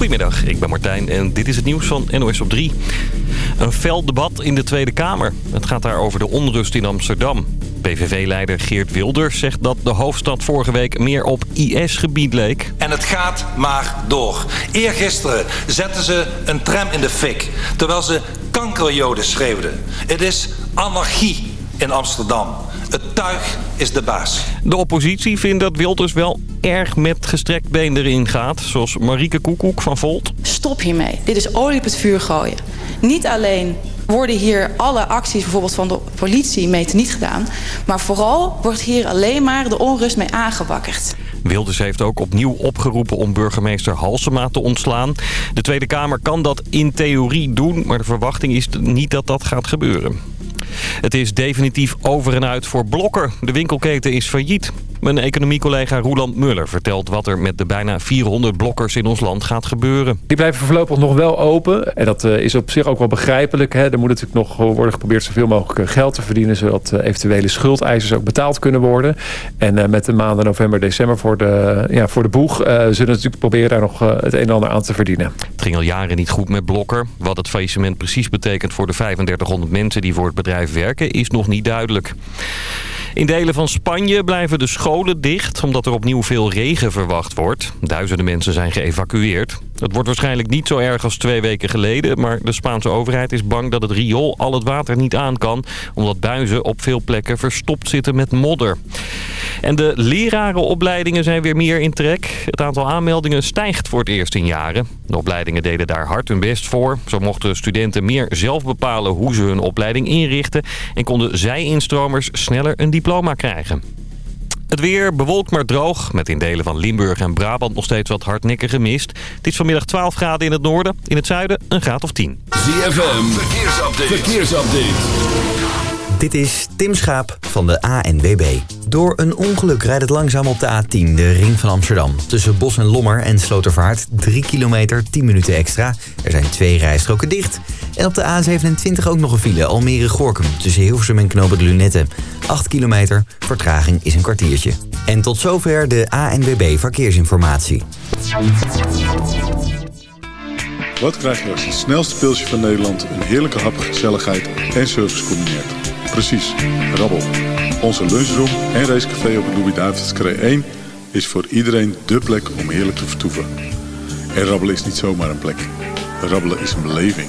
Goedemiddag, ik ben Martijn en dit is het nieuws van NOS op 3. Een fel debat in de Tweede Kamer. Het gaat daar over de onrust in Amsterdam. PVV-leider Geert Wilders zegt dat de hoofdstad vorige week meer op IS-gebied leek. En het gaat maar door. Eergisteren zetten ze een tram in de fik, terwijl ze kankerjoden schreeuwden. Het is anarchie in Amsterdam. Het tuig is de baas. De oppositie vindt dat Wilders wel erg met gestrekt been erin gaat. Zoals Marieke Koekoek van Volt. Stop hiermee. Dit is olie op het vuur gooien. Niet alleen worden hier alle acties bijvoorbeeld van de politie mee niet gedaan... maar vooral wordt hier alleen maar de onrust mee aangewakkerd. Wilders heeft ook opnieuw opgeroepen om burgemeester Halsema te ontslaan. De Tweede Kamer kan dat in theorie doen, maar de verwachting is niet dat dat gaat gebeuren. Het is definitief over en uit voor Blokker. De winkelketen is failliet. Mijn economiecollega Roland Muller vertelt wat er met de bijna 400 blokkers in ons land gaat gebeuren. Die blijven voorlopig nog wel open. En dat eh, is op zich ook wel begrijpelijk. Hè. Er moet natuurlijk nog worden geprobeerd zoveel mogelijk eh, geld te verdienen... zodat eh, eventuele schuldeisers ook betaald kunnen worden. En met de maanden november, december voor de, ja, voor de boeg... zullen we natuurlijk proberen daar nog het een en ander aan te verdienen. Het ging al jaren niet goed met Blokker. Wat het faillissement precies betekent voor de 3500 mensen die voor het bedrijf werken... is nog niet duidelijk. In delen van Spanje blijven de scholen dicht omdat er opnieuw veel regen verwacht wordt. Duizenden mensen zijn geëvacueerd. Het wordt waarschijnlijk niet zo erg als twee weken geleden... maar de Spaanse overheid is bang dat het riool al het water niet aan kan... omdat buizen op veel plekken verstopt zitten met modder. En de lerarenopleidingen zijn weer meer in trek. Het aantal aanmeldingen stijgt voor het eerst in jaren. De opleidingen deden daar hard hun best voor. Zo mochten studenten meer zelf bepalen hoe ze hun opleiding inrichten... en konden zij-instromers sneller een diploma krijgen. Het weer bewolkt maar droog, met in delen van Limburg en Brabant nog steeds wat hardnekkige mist. Het is vanmiddag 12 graden in het noorden, in het zuiden een graad of 10. ZFM, verkeersupdate. verkeersupdate. Dit is Tim Schaap van de ANWB. Door een ongeluk rijdt het langzaam op de A10, de ring van Amsterdam. Tussen Bos en Lommer en Slotervaart 3 kilometer, 10 minuten extra. Er zijn twee rijstroken dicht. En op de A27 ook nog een file, Almere-Gorkum. Tussen Hilversum en Knoopend Lunette. 8 kilometer, vertraging is een kwartiertje. En tot zover de ANWB Verkeersinformatie. Wat krijg je als het snelste pilsje van Nederland... een heerlijke hap, gezelligheid en service combineert? Precies, rabbel. Onze lunchroom en racecafé op de Louis-David's 1 is voor iedereen dé plek om heerlijk te vertoeven. En rabbelen is niet zomaar een plek. Rabbelen is een beleving.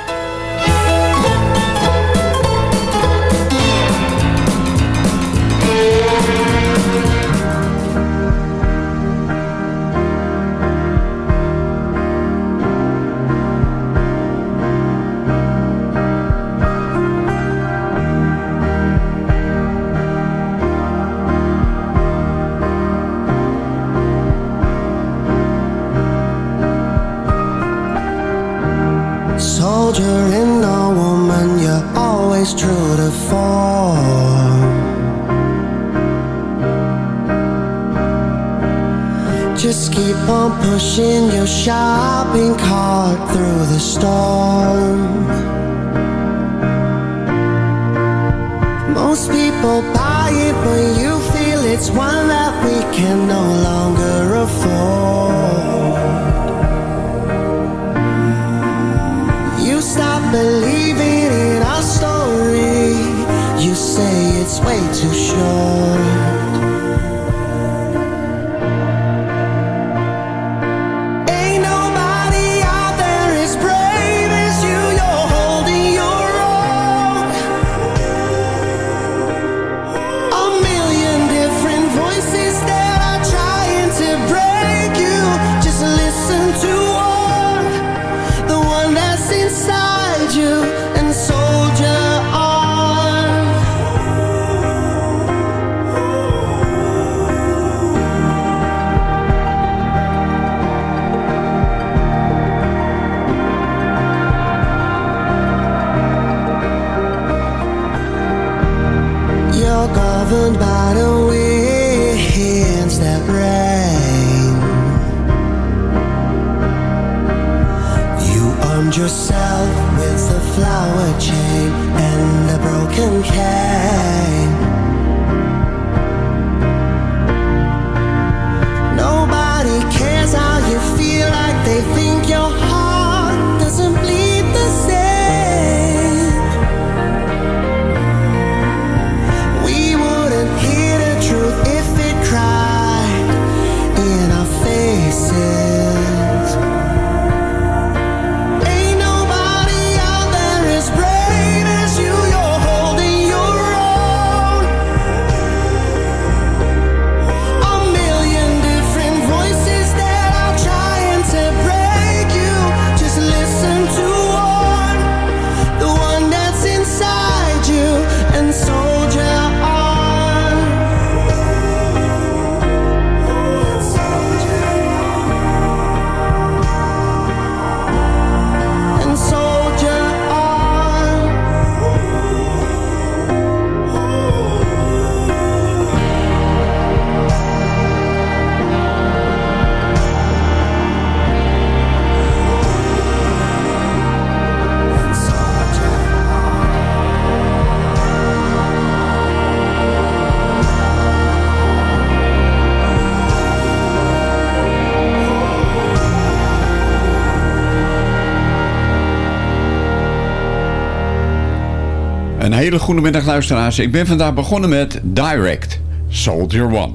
Een hele goede middag luisteraars. Ik ben vandaag begonnen met Direct, Soldier One.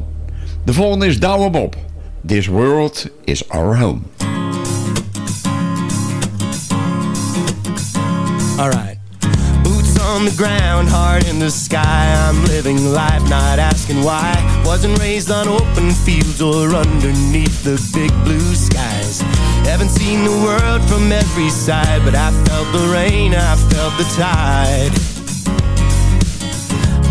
De volgende is Douwe Bob. This world is our home. Alright. Boots on the ground, heart in the sky. I'm living life, not asking why. Wasn't raised on open fields or underneath the big blue skies. Haven't seen the world from every side, but I felt the rain, I felt the tide.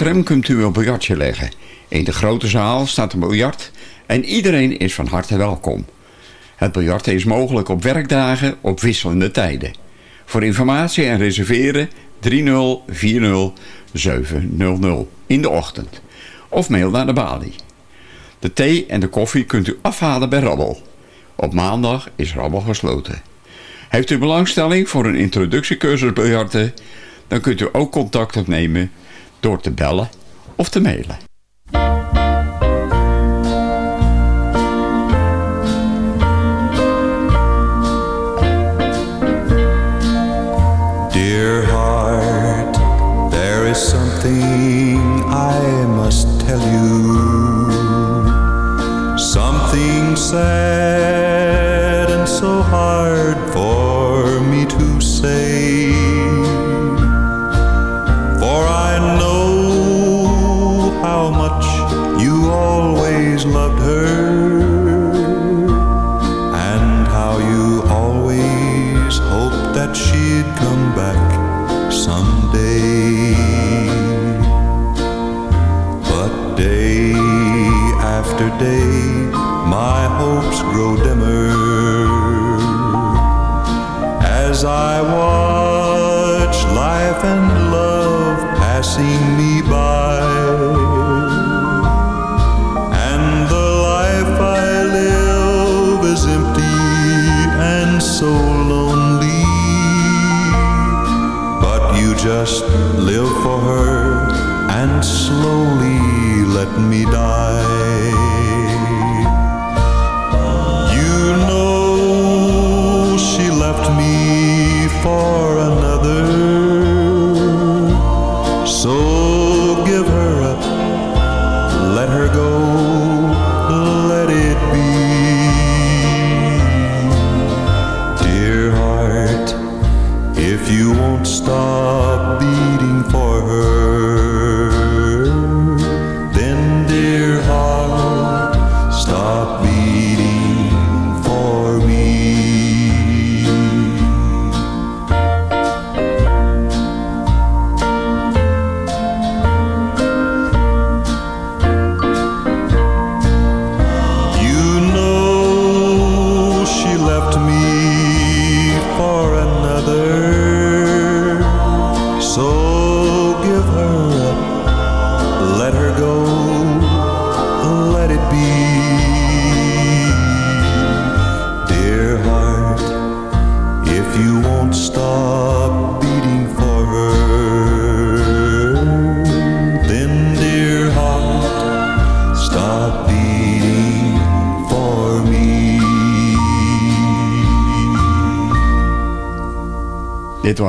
Kunt u een biljartje leggen. In de grote zaal staat een biljart en iedereen is van harte welkom. Het biljarten is mogelijk op werkdagen op wisselende tijden. Voor informatie en reserveren 3040 700 in de ochtend. of mail naar de balie. De thee en de koffie kunt u afhalen bij Rabbel. Op maandag is Rabbel gesloten. Heeft u belangstelling voor een introductiecursus biljarten? Dan kunt u ook contact opnemen door te bellen of te mailen. Dear heart, there is something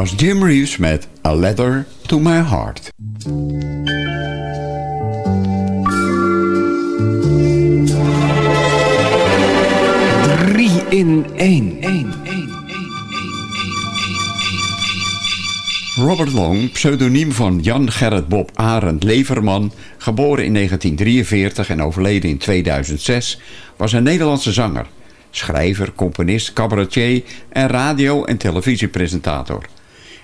was Jim Reeves met A Letter to My Heart. Drie in één. Robert Long, pseudoniem van Jan Gerrit Bob Arend Leverman, geboren in 1943 en overleden in 2006, was een Nederlandse zanger, schrijver, componist, cabaretier en radio- en televisiepresentator.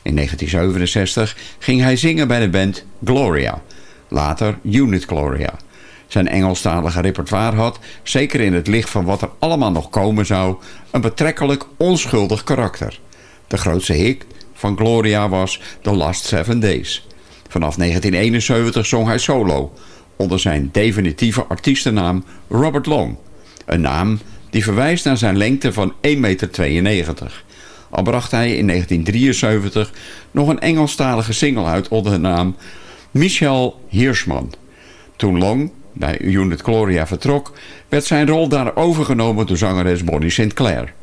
In 1967 ging hij zingen bij de band Gloria, later Unit Gloria. Zijn Engelstalige repertoire had, zeker in het licht van wat er allemaal nog komen zou, een betrekkelijk onschuldig karakter. De grootste hit van Gloria was The Last Seven Days. Vanaf 1971 zong hij solo, onder zijn definitieve artiestennaam Robert Long. Een naam die verwijst naar zijn lengte van 1,92 meter. Al bracht hij in 1973 nog een Engelstalige single uit onder de naam Michel Hirschman. Toen Long bij Unit Gloria vertrok, werd zijn rol daar overgenomen door zangeres Bonnie Sinclair.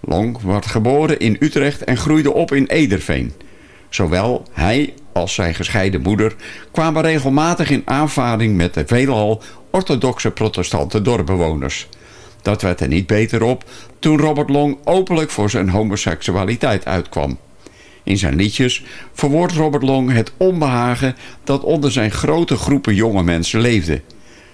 Long werd geboren in Utrecht en groeide op in Ederveen. Zowel hij als zijn gescheiden moeder kwamen regelmatig in aanvaring met de veelal orthodoxe protestante dorpbewoners. Dat werd er niet beter op toen Robert Long openlijk voor zijn homoseksualiteit uitkwam. In zijn liedjes verwoordt Robert Long het onbehagen dat onder zijn grote groepen jonge mensen leefde.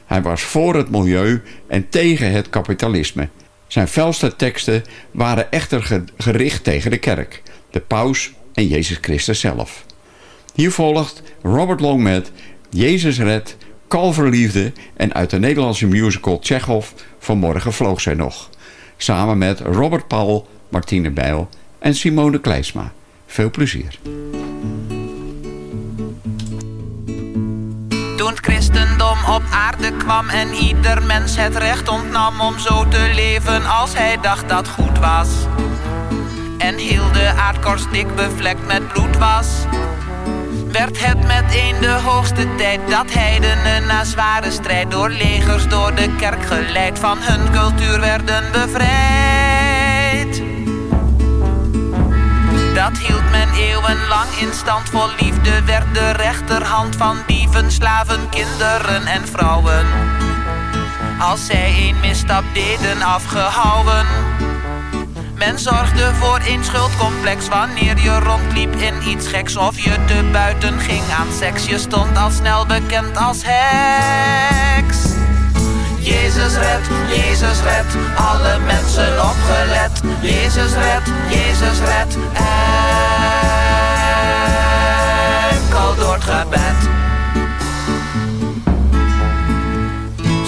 Hij was voor het milieu en tegen het kapitalisme. Zijn felste teksten waren echter gericht tegen de kerk, de paus en Jezus Christus zelf. Hier volgt Robert Long met Jezus red, Kalverliefde en uit de Nederlandse musical Tsjechov Vanmorgen vloog zij nog. Samen met Robert Paul, Martine Bijl en Simone Kleisma. Veel plezier. Toen het christendom op aarde kwam en ieder mens het recht ontnam om zo te leven als hij dacht dat goed was. En heel de aardkorst dik bevlekt met bloed was. Werd het meteen de hoogste tijd dat heidenen na zware strijd door legers door de kerk geleid van hun cultuur werden bevrijd. Dat hield men eeuwenlang in stand. Vol liefde werd de rechterhand van dieven, slaven, kinderen en vrouwen. Als zij een misstap deden afgehouden. Men zorgde voor een schuldcomplex wanneer je rondliep in iets geks of je te buiten ging aan seks. Je stond al snel bekend als heks. Jezus red, Jezus red, alle mensen opgelet. Jezus red, Jezus red, enkel door gebed.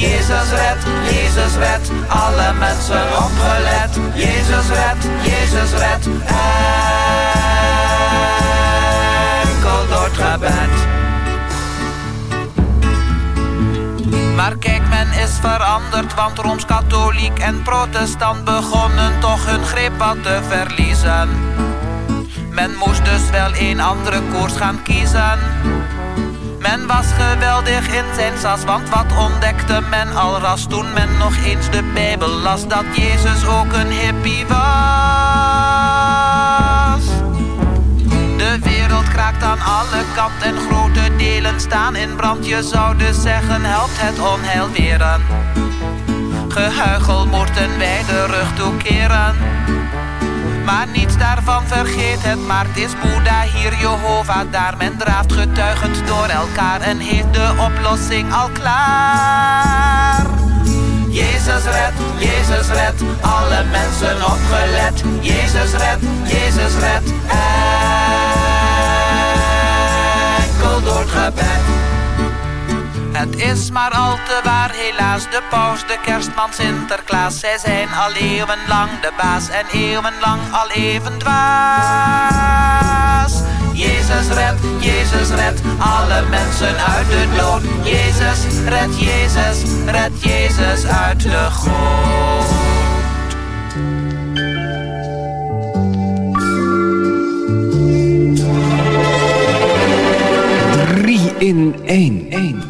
Jezus red, Jezus red, alle mensen opgelet. Jezus red, Jezus red, enkel door het gebed. Maar kijk, men is veranderd, want Rooms-Katholiek en Protestant begonnen toch hun greep wat te verliezen. Men moest dus wel een andere koers gaan kiezen. Men was geweldig in zijn sas, want wat ontdekte men al ras toen men nog eens de Bijbel las, dat Jezus ook een hippie was. De wereld kraakt aan alle kanten en grote delen staan in brand. Je zou dus zeggen, helpt het onheil weren. Gehuichel moeten wij de rug toekeren. Maar niets daarvan vergeet het, maar het is Boeddha hier, Jehovah daar. Men draaft getuigend door elkaar en heeft de oplossing al klaar. Jezus red, Jezus red, alle mensen opgelet. Jezus red, Jezus red, enkel door het gebed. Is maar al te waar, helaas, de paus, de kerstman, Sinterklaas. Zij zijn al eeuwenlang de baas en eeuwenlang al even dwaas. Jezus red, Jezus red, alle mensen uit de dood. Jezus red, Jezus, red Jezus uit de goot. In één.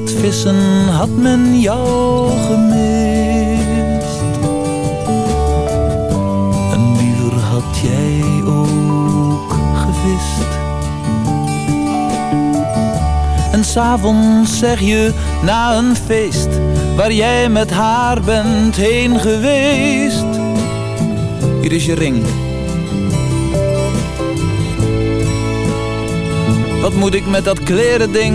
Met vissen had men jou gemist. En liever had jij ook gevist. En s'avonds zeg je na een feest waar jij met haar bent heen geweest. Hier is je ring. Wat moet ik met dat kleren ding?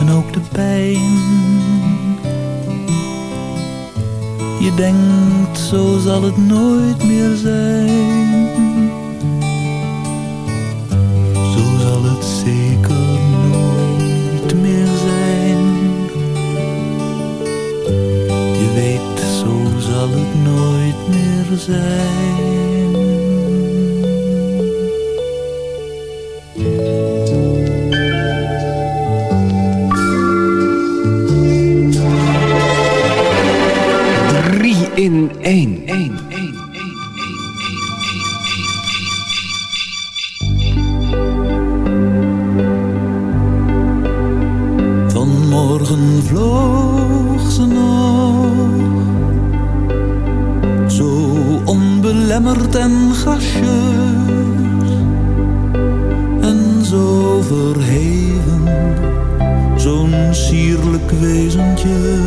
En ook de pijn. Je denkt, zo zal het nooit meer zijn. Zo zal het zeker nooit meer zijn. Je weet, zo zal het nooit meer zijn. In één. Vanmorgen vloog ze nog Zo onbelemmerd en gracieus En zo verheven Zo'n sierlijk wezentje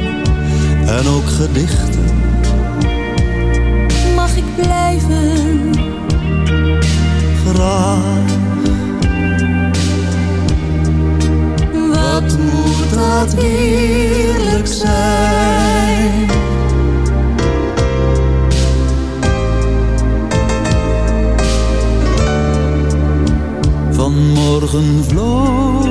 En ook gedichten. Mag ik blijven? Graag. Wat moet dat heerlijk zijn? Vanmorgen vloog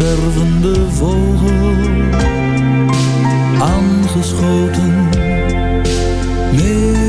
stervende vogel, aangeschoten. Meeuw,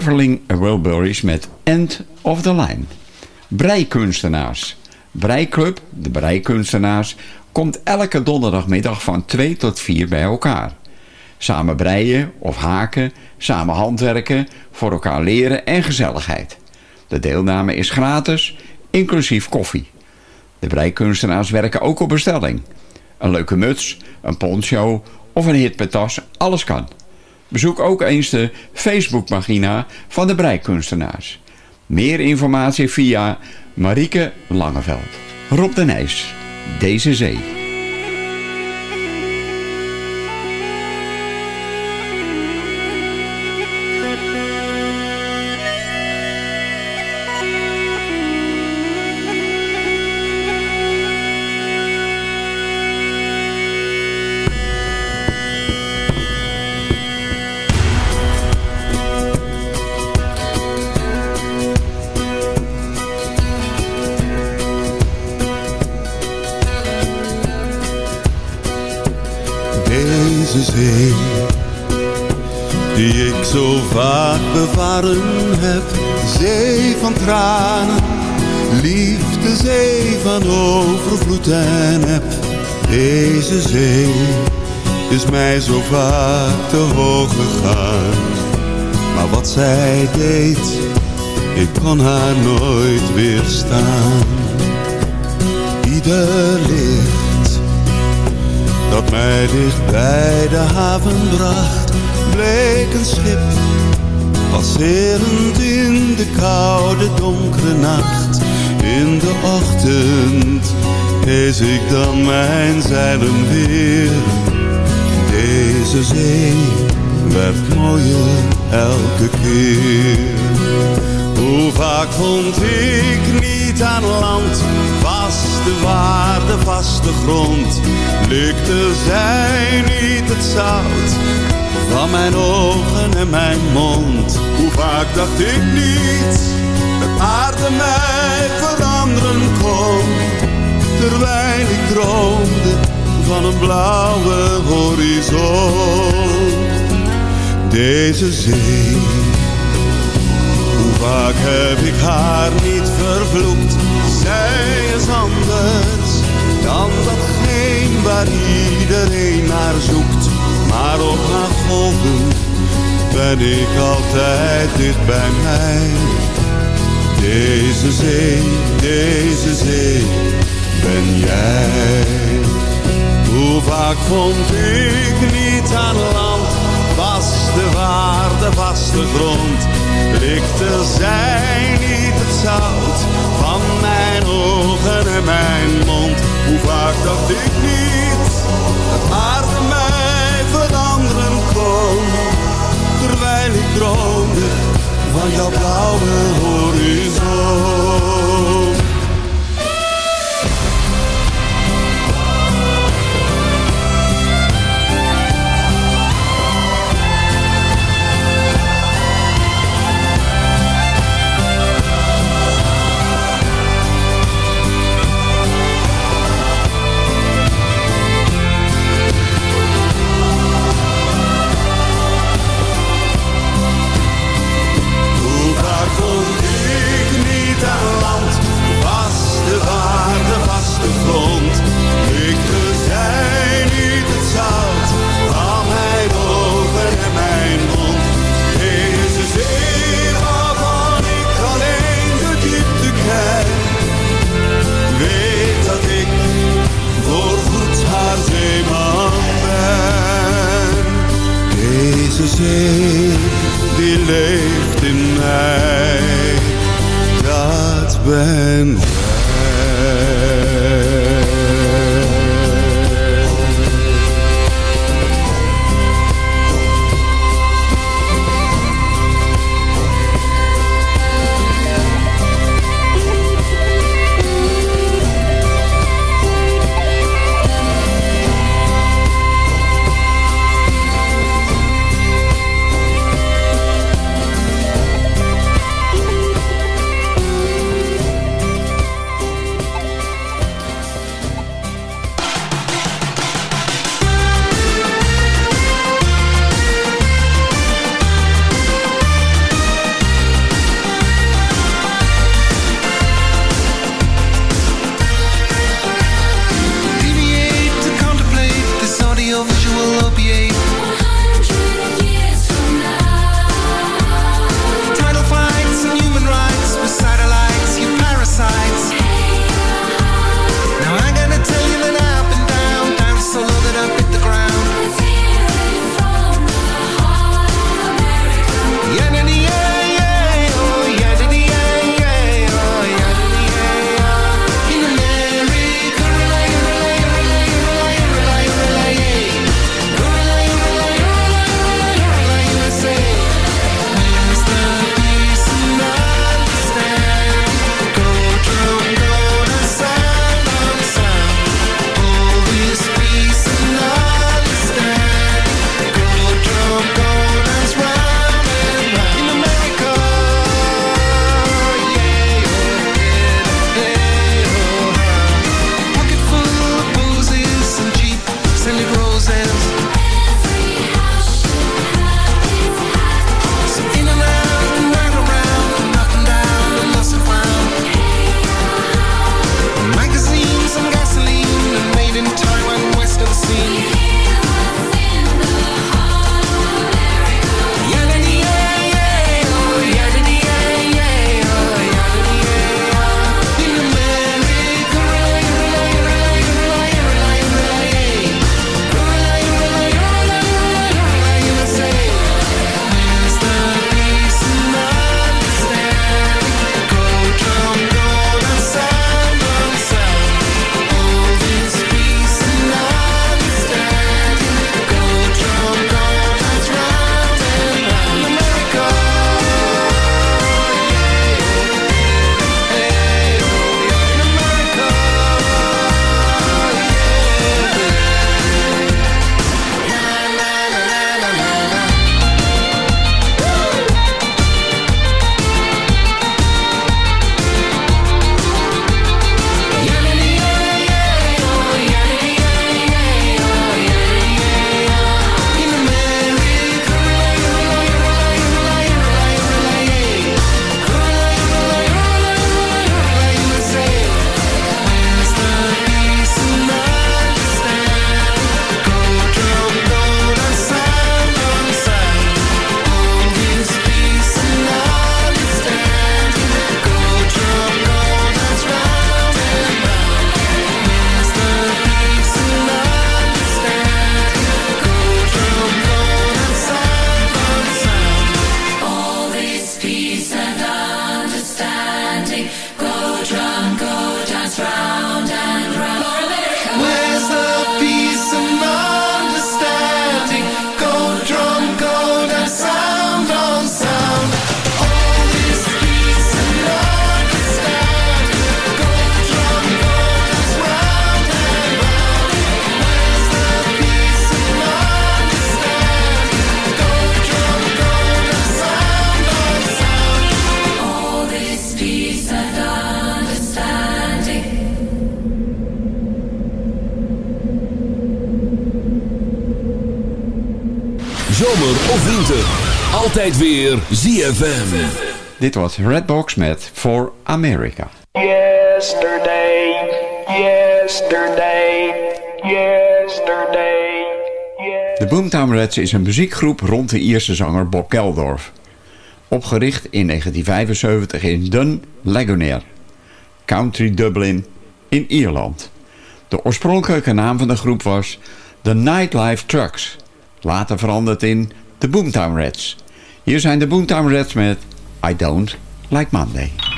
Traveling Wilburys met End of the Line. Breikunstenaars. Breiklub, de Breikunstenaars, komt elke donderdagmiddag van 2 tot 4 bij elkaar. Samen breien of haken, samen handwerken, voor elkaar leren en gezelligheid. De deelname is gratis, inclusief koffie. De breikunstenaars werken ook op bestelling. Een leuke muts, een poncho of een hitpetas, alles kan. Bezoek ook eens de Facebookpagina van de breikunstenaars. Meer informatie via Marieke Langeveld. Rob de Nijs, Deze Zee. Zij deed, ik kon haar nooit weerstaan. Ieder licht dat mij dicht bij de haven bracht, bleek een schip, passerend in de koude donkere nacht. In de ochtend hees ik dan mijn zeilen weer. Deze zee werd mooier elke keer. Hoe vaak vond ik niet aan land, vaste waarde, vaste grond. Lukte zij niet het zout van mijn ogen en mijn mond. Hoe vaak dacht ik niet dat aarde mij veranderen kon. Terwijl ik droomde van een blauwe horizon. Deze zee hoe vaak heb ik haar niet vervloekt? Zij is anders dan datgene waar iedereen naar zoekt. Maar op haar golven ben ik altijd dicht bij mij. Deze zee, deze zee, ben jij. Hoe vaak vond ik niet aan land, vaste waarde, vaste grond. Likte zij niet het zout van mijn ogen en mijn mond. Hoe vaak dacht ik niet dat aarde mij veranderen kon. Terwijl ik droomde van jouw blauwe horizon. Ik zijn niet het zout van mijn ogen en mijn mond. Deze zee waarvan ik alleen de diepte ken. Weet dat ik voor goed haar zeeman ben. Deze zee die leeft in mij. Dat ben ik. weer ZFM. Dit was Redbox met For America. Yesterday, yesterday, yesterday. De Boomtown Reds is een muziekgroep rond de Ierse zanger Bob Keldorf. Opgericht in 1975 in Dun Lagonair, County Dublin in Ierland. De oorspronkelijke naam van de groep was The Nightlife Trucks, later veranderd in The Boomtown Reds. Hier zijn de Boomtown Reds met I Don't Like Monday.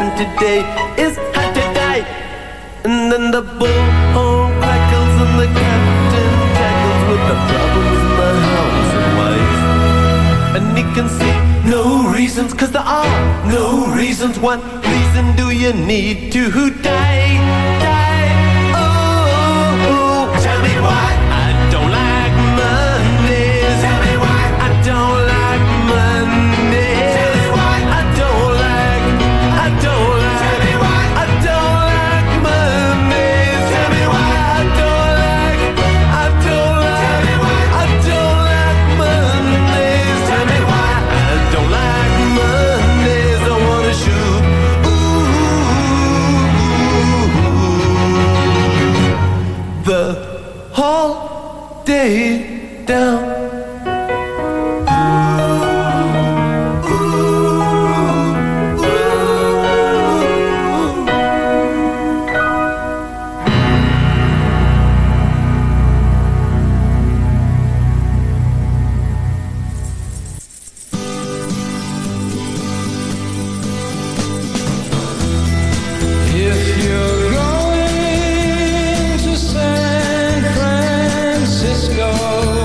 and today is hard to die. And then the bullhorn crackles and the captain tackles with the problems in the house and wife. And he can see no reasons, cause there are no reasons. What reason do you need to die? go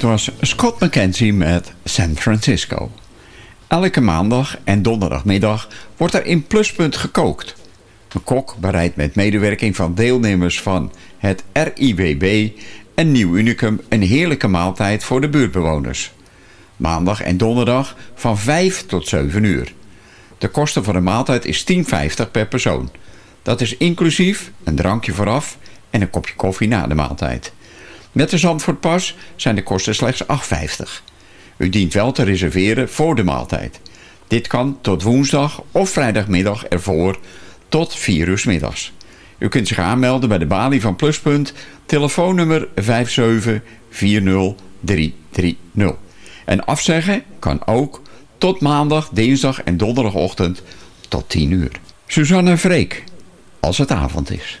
Dit was Scott McKenzie met San Francisco. Elke maandag en donderdagmiddag wordt er in Pluspunt gekookt. Een kok bereidt met medewerking van deelnemers van het RIBB en Nieuw Unicum een heerlijke maaltijd voor de buurtbewoners. Maandag en donderdag van 5 tot 7 uur. De kosten voor de maaltijd is 10,50 per persoon. Dat is inclusief een drankje vooraf en een kopje koffie na de maaltijd. Met de Zandvoortpas zijn de kosten slechts 8,50. U dient wel te reserveren voor de maaltijd. Dit kan tot woensdag of vrijdagmiddag ervoor tot 4 uur middags. U kunt zich aanmelden bij de balie van Pluspunt, telefoonnummer 5740330. En afzeggen kan ook tot maandag, dinsdag en donderdagochtend tot 10 uur. Suzanne Vreek, als het avond is.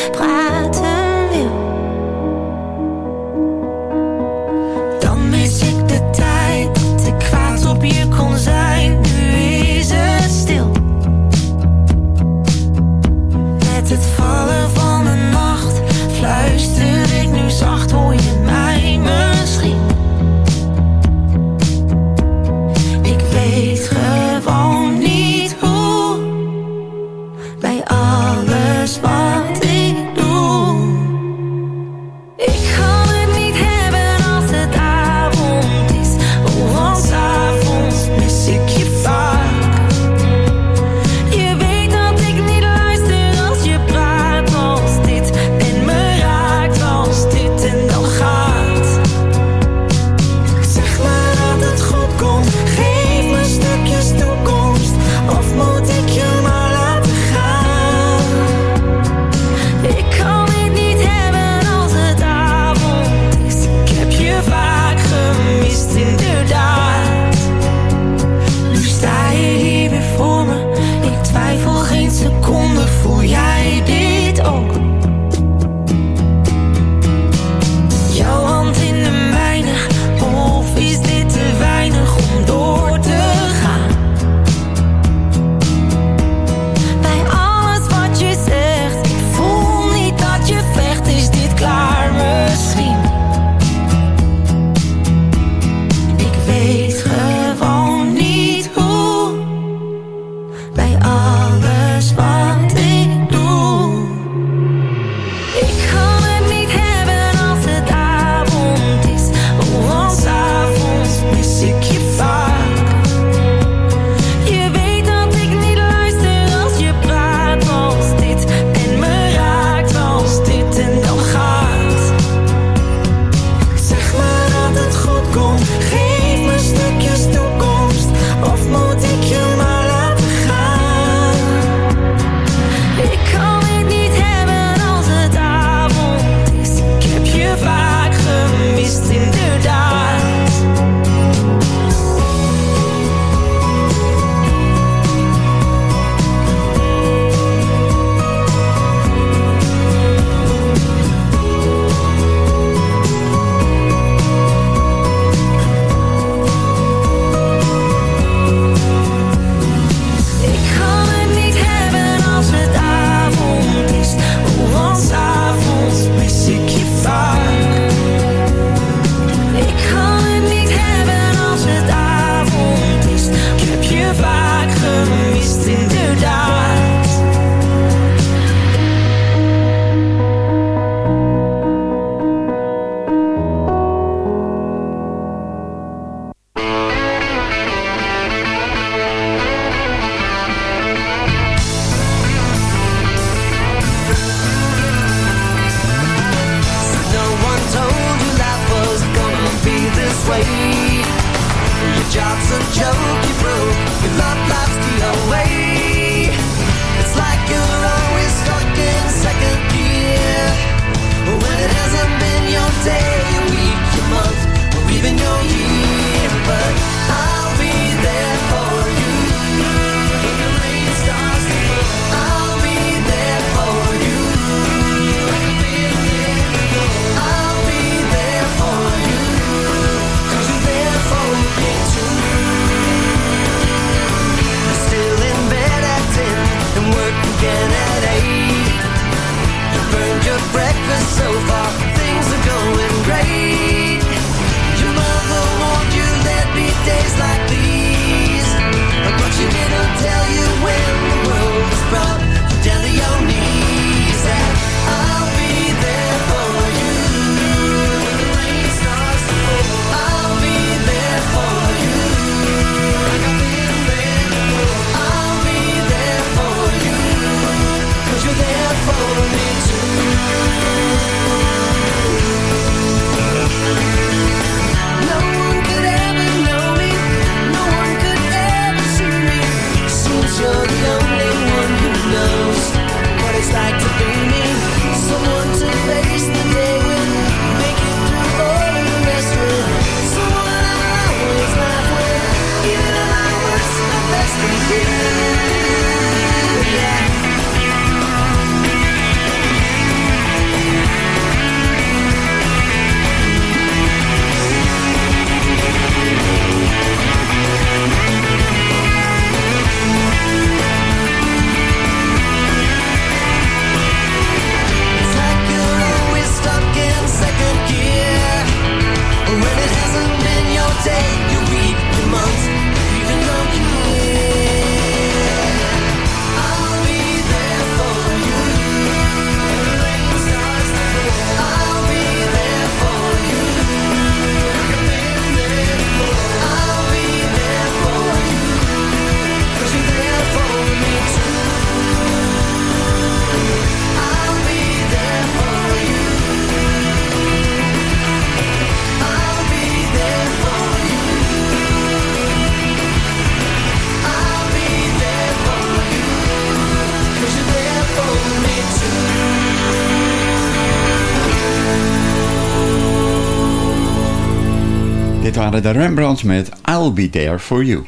waren de Rembrandts met I'll Be There For You.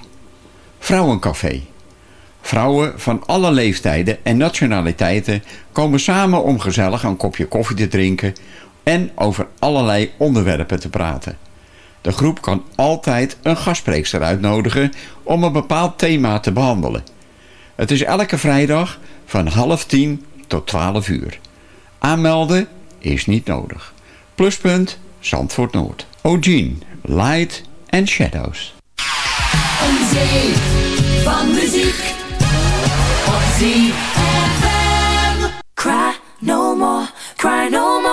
Vrouwencafé. Vrouwen van alle leeftijden en nationaliteiten komen samen om gezellig een kopje koffie te drinken en over allerlei onderwerpen te praten. De groep kan altijd een gastspreekster uitnodigen om een bepaald thema te behandelen. Het is elke vrijdag van half tien tot twaalf uur. Aanmelden is niet nodig. Pluspunt Zandvoort Noord. O'Gene, Light and Shadows. Een zee van muziek op ZFM. Cry no more, cry no more.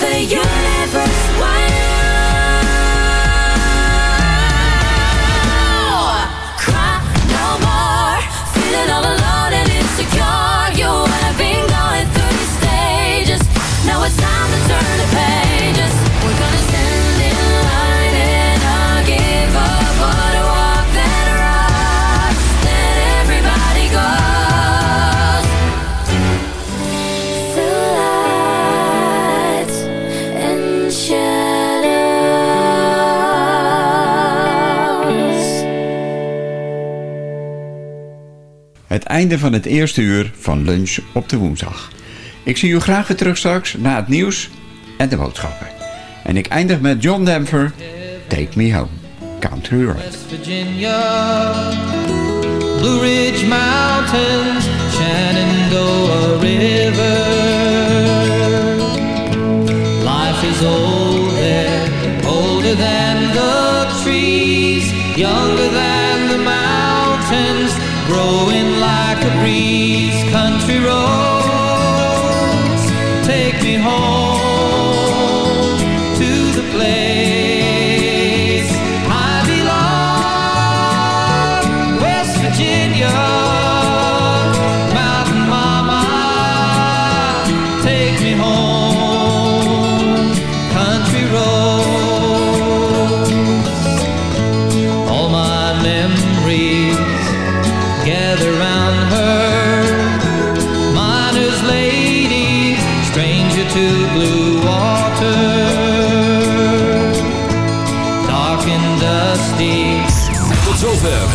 the universe? Einde van het eerste uur van lunch op de woensdag. Ik zie u graag weer terug straks na het nieuws en de boodschappen. En ik eindig met John Denver, Take Me Home, Country Road. West Virginia, Blue Ridge Mountains, Shenandoah River. Life is old there, older than the trees, younger than the mountains, growing. Country roads,